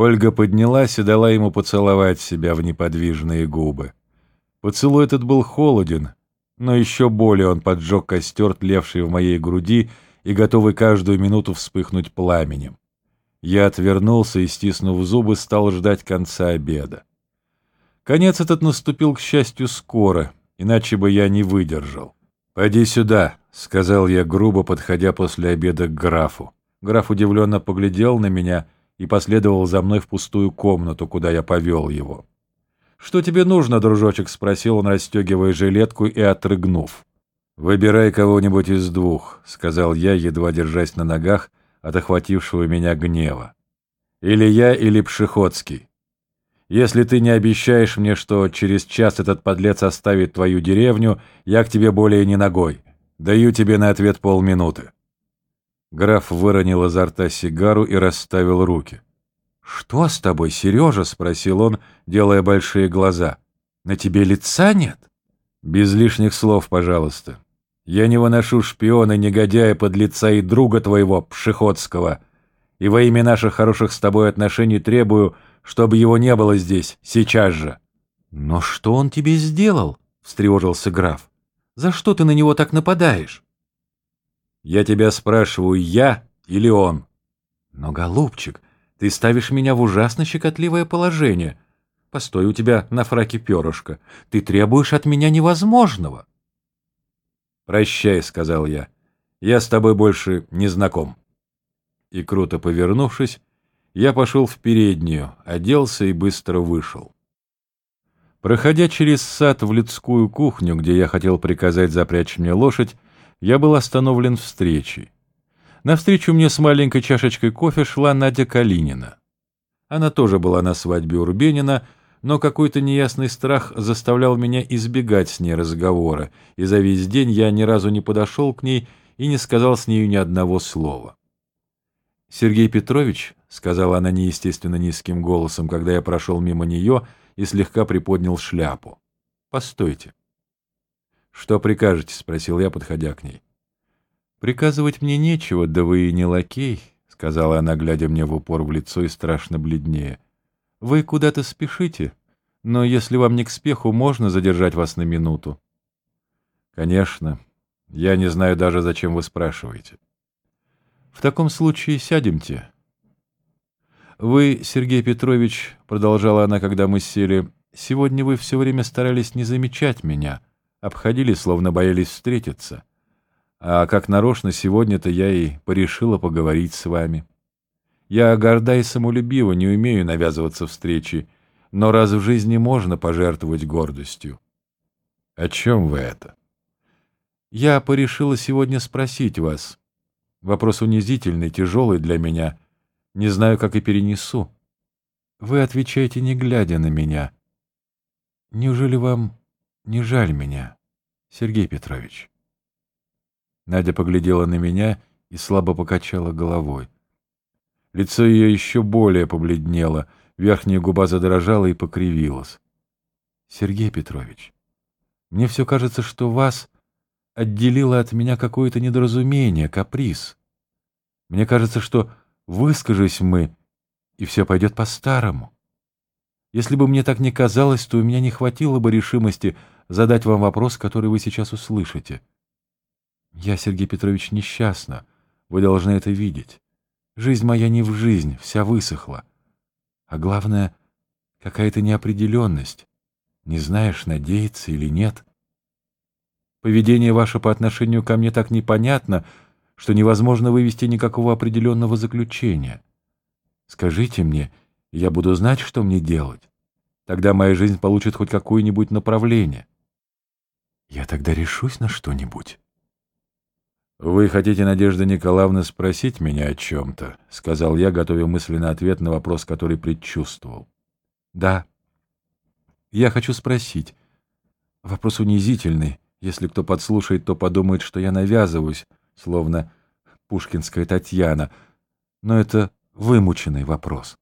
Ольга поднялась и дала ему поцеловать себя в неподвижные губы. Поцелуй этот был холоден, но еще более он поджег костер, тлевший в моей груди и готовый каждую минуту вспыхнуть пламенем. Я отвернулся и, стиснув зубы, стал ждать конца обеда. Конец этот наступил, к счастью, скоро, иначе бы я не выдержал. «Пойди сюда», — сказал я грубо, подходя после обеда к графу. Граф удивленно поглядел на меня и последовал за мной в пустую комнату, куда я повел его. «Что тебе нужно, дружочек?» — спросил он, расстегивая жилетку и отрыгнув. «Выбирай кого-нибудь из двух», — сказал я, едва держась на ногах от охватившего меня гнева. «Или я, или Пшеходский. Если ты не обещаешь мне, что через час этот подлец оставит твою деревню, я к тебе более не ногой. Даю тебе на ответ полминуты». Граф выронил изо рта сигару и расставил руки. «Что с тобой, Сережа?» — спросил он, делая большие глаза. «На тебе лица нет?» «Без лишних слов, пожалуйста. Я не выношу шпиона, негодяя, подлеца и друга твоего, Пшеходского, и во имя наших хороших с тобой отношений требую, чтобы его не было здесь, сейчас же». «Но что он тебе сделал?» — встревожился граф. «За что ты на него так нападаешь?» «Я тебя спрашиваю, я или он?» «Но, голубчик, ты ставишь меня в ужасно щекотливое положение. Постой, у тебя на фраке перышко. Ты требуешь от меня невозможного». «Прощай», — сказал я. «Я с тобой больше не знаком». И, круто повернувшись, я пошел в переднюю, оделся и быстро вышел. Проходя через сад в людскую кухню, где я хотел приказать запрячь мне лошадь, я был остановлен встречей. Навстречу мне с маленькой чашечкой кофе шла Надя Калинина. Она тоже была на свадьбе Урбенина, но какой-то неясный страх заставлял меня избегать с ней разговора, и за весь день я ни разу не подошел к ней и не сказал с нею ни одного слова. «Сергей Петрович», — сказала она неестественно низким голосом, когда я прошел мимо нее и слегка приподнял шляпу. «Постойте». «Что прикажете?» — спросил я, подходя к ней. «Приказывать мне нечего, да вы и не лакей», — сказала она, глядя мне в упор в лицо и страшно бледнее. «Вы куда-то спешите, но если вам не к спеху, можно задержать вас на минуту». «Конечно. Я не знаю даже, зачем вы спрашиваете». В таком случае сядемте. Вы, Сергей Петрович, продолжала она, когда мы сели, сегодня вы все время старались не замечать меня, обходили, словно боялись встретиться. А как нарочно сегодня-то я и порешила поговорить с вами. Я горда и самолюбива, не умею навязываться встречи, но раз в жизни можно пожертвовать гордостью. О чем вы это? Я порешила сегодня спросить вас, Вопрос унизительный, тяжелый для меня. Не знаю, как и перенесу. Вы отвечаете, не глядя на меня. Неужели вам не жаль меня, Сергей Петрович? Надя поглядела на меня и слабо покачала головой. Лицо ее еще более побледнело, верхняя губа задрожала и покривилась. Сергей Петрович, мне все кажется, что вас отделило от меня какое-то недоразумение, каприз. Мне кажется, что выскажись мы, и все пойдет по-старому. Если бы мне так не казалось, то у меня не хватило бы решимости задать вам вопрос, который вы сейчас услышите. Я, Сергей Петрович, несчастна. Вы должны это видеть. Жизнь моя не в жизнь, вся высохла. А главное, какая-то неопределенность. Не знаешь, надеяться или нет. Поведение ваше по отношению ко мне так непонятно, что невозможно вывести никакого определенного заключения. Скажите мне, я буду знать, что мне делать. Тогда моя жизнь получит хоть какое-нибудь направление. Я тогда решусь на что-нибудь. «Вы хотите, Надежда Николаевна, спросить меня о чем-то?» — сказал я, готовя мысленный ответ на вопрос, который предчувствовал. «Да. Я хочу спросить. Вопрос унизительный. Если кто подслушает, то подумает, что я навязываюсь, словно пушкинская Татьяна. Но это вымученный вопрос.